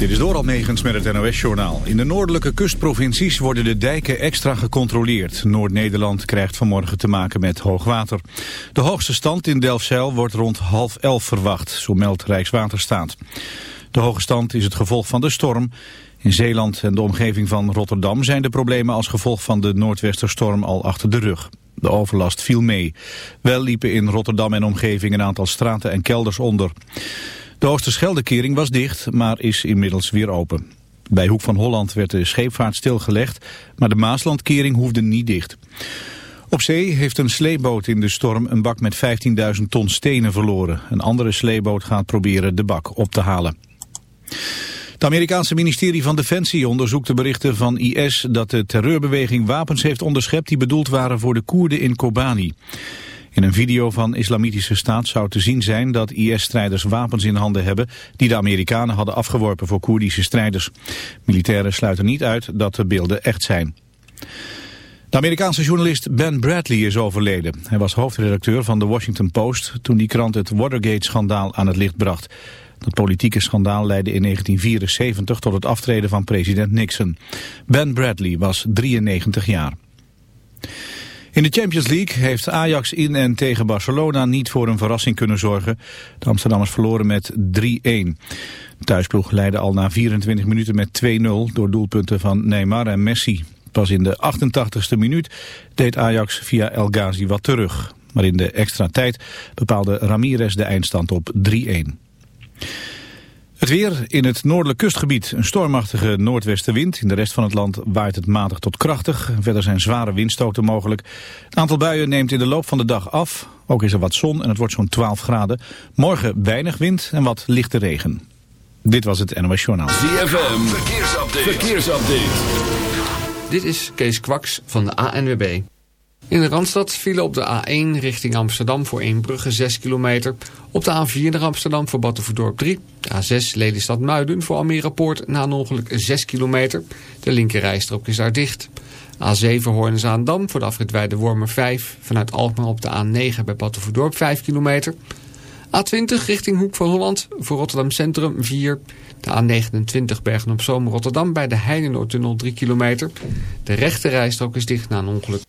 Dit is door Almegens met het NOS-journaal. In de noordelijke kustprovincies worden de dijken extra gecontroleerd. Noord-Nederland krijgt vanmorgen te maken met hoogwater. De hoogste stand in Delfzijl wordt rond half elf verwacht, zo meldt Rijkswaterstaat. De hoge stand is het gevolg van de storm. In Zeeland en de omgeving van Rotterdam zijn de problemen als gevolg van de noordwesterstorm al achter de rug. De overlast viel mee. Wel liepen in Rotterdam en omgeving een aantal straten en kelders onder. De Oosterscheldekering was dicht, maar is inmiddels weer open. Bij Hoek van Holland werd de scheepvaart stilgelegd, maar de Maaslandkering hoefde niet dicht. Op zee heeft een sleeboot in de storm een bak met 15.000 ton stenen verloren. Een andere sleeboot gaat proberen de bak op te halen. Het Amerikaanse ministerie van Defensie onderzoekt de berichten van IS dat de terreurbeweging wapens heeft onderschept die bedoeld waren voor de Koerden in Kobani. In een video van Islamitische Staat zou te zien zijn dat IS-strijders wapens in handen hebben die de Amerikanen hadden afgeworpen voor Koerdische strijders. Militairen sluiten niet uit dat de beelden echt zijn. De Amerikaanse journalist Ben Bradley is overleden. Hij was hoofdredacteur van de Washington Post toen die krant het Watergate-schandaal aan het licht bracht. Dat politieke schandaal leidde in 1974 tot het aftreden van president Nixon. Ben Bradley was 93 jaar. In de Champions League heeft Ajax in en tegen Barcelona niet voor een verrassing kunnen zorgen. De Amsterdammers verloren met 3-1. De thuisploeg leidde al na 24 minuten met 2-0 door doelpunten van Neymar en Messi. Pas in de 88ste minuut deed Ajax via El Ghazi wat terug. Maar in de extra tijd bepaalde Ramirez de eindstand op 3-1. Het weer in het noordelijk kustgebied. Een stormachtige noordwestenwind. In de rest van het land waait het matig tot krachtig. Verder zijn zware windstoten mogelijk. Het aantal buien neemt in de loop van de dag af. Ook is er wat zon en het wordt zo'n 12 graden. Morgen weinig wind en wat lichte regen. Dit was het NOS Journaal. ZFM, verkeersupdate. verkeersupdate. Dit is Kees Kwaks van de ANWB. In de Randstad vielen op de A1 richting Amsterdam voor Eembrugge 6 kilometer. Op de A4 naar Amsterdam voor Battenverdorp 3. De A6 Lelystad Muiden voor Almere Poort na een ongeluk 6 kilometer. De linkerrijstrook is daar dicht. A7 Hoorn-Zaandam voor de afrit Wormer 5. Vanuit Alkmaar op de A9 bij Battenverdorp 5 kilometer. A20 richting Hoek van Holland voor Rotterdam Centrum 4. De A29 Bergen op Zoom Rotterdam bij de Heinenoordtunnel 3 kilometer. De rechte rijstrook is dicht na een ongeluk.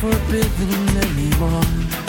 forbidden anymore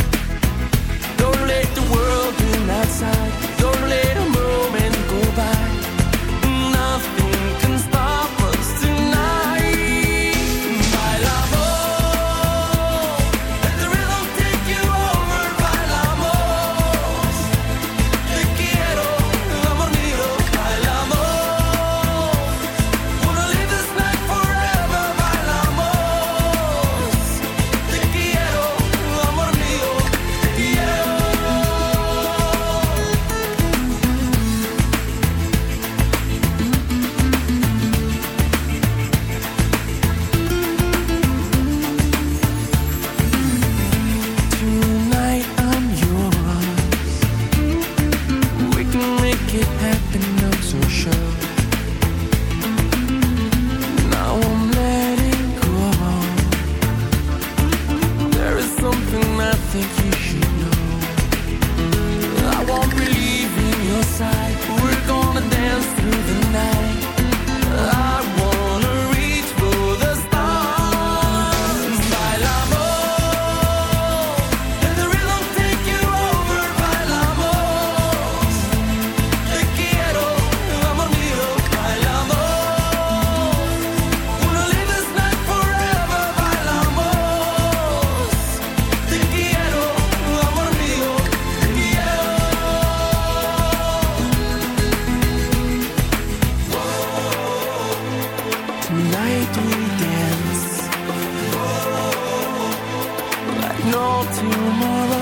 no tomorrow.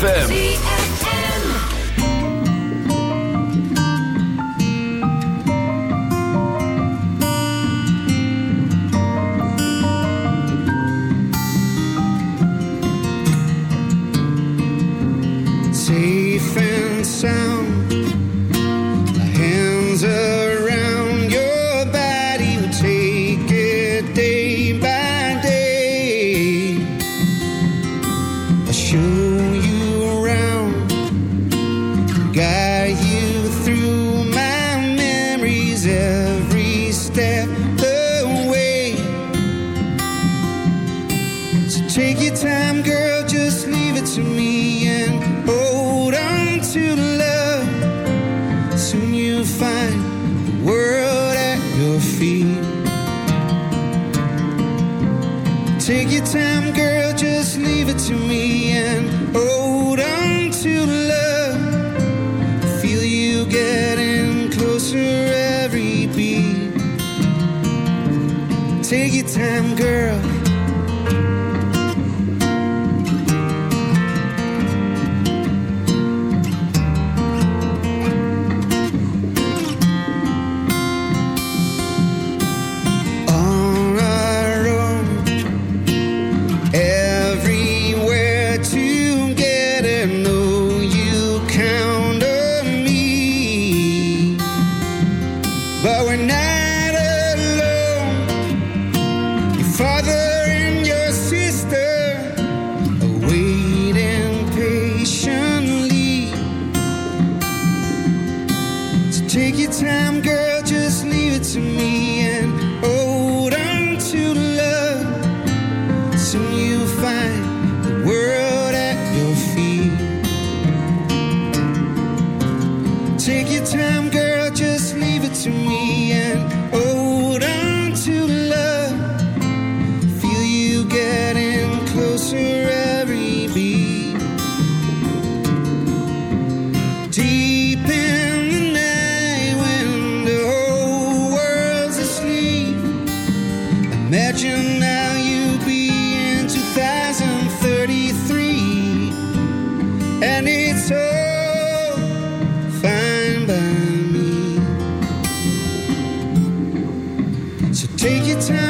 ZFM. Imagine now you'd be in 2033 and it's all fine by me. So take your time.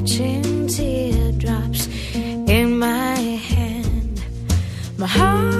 Catching teardrops in my hand. My heart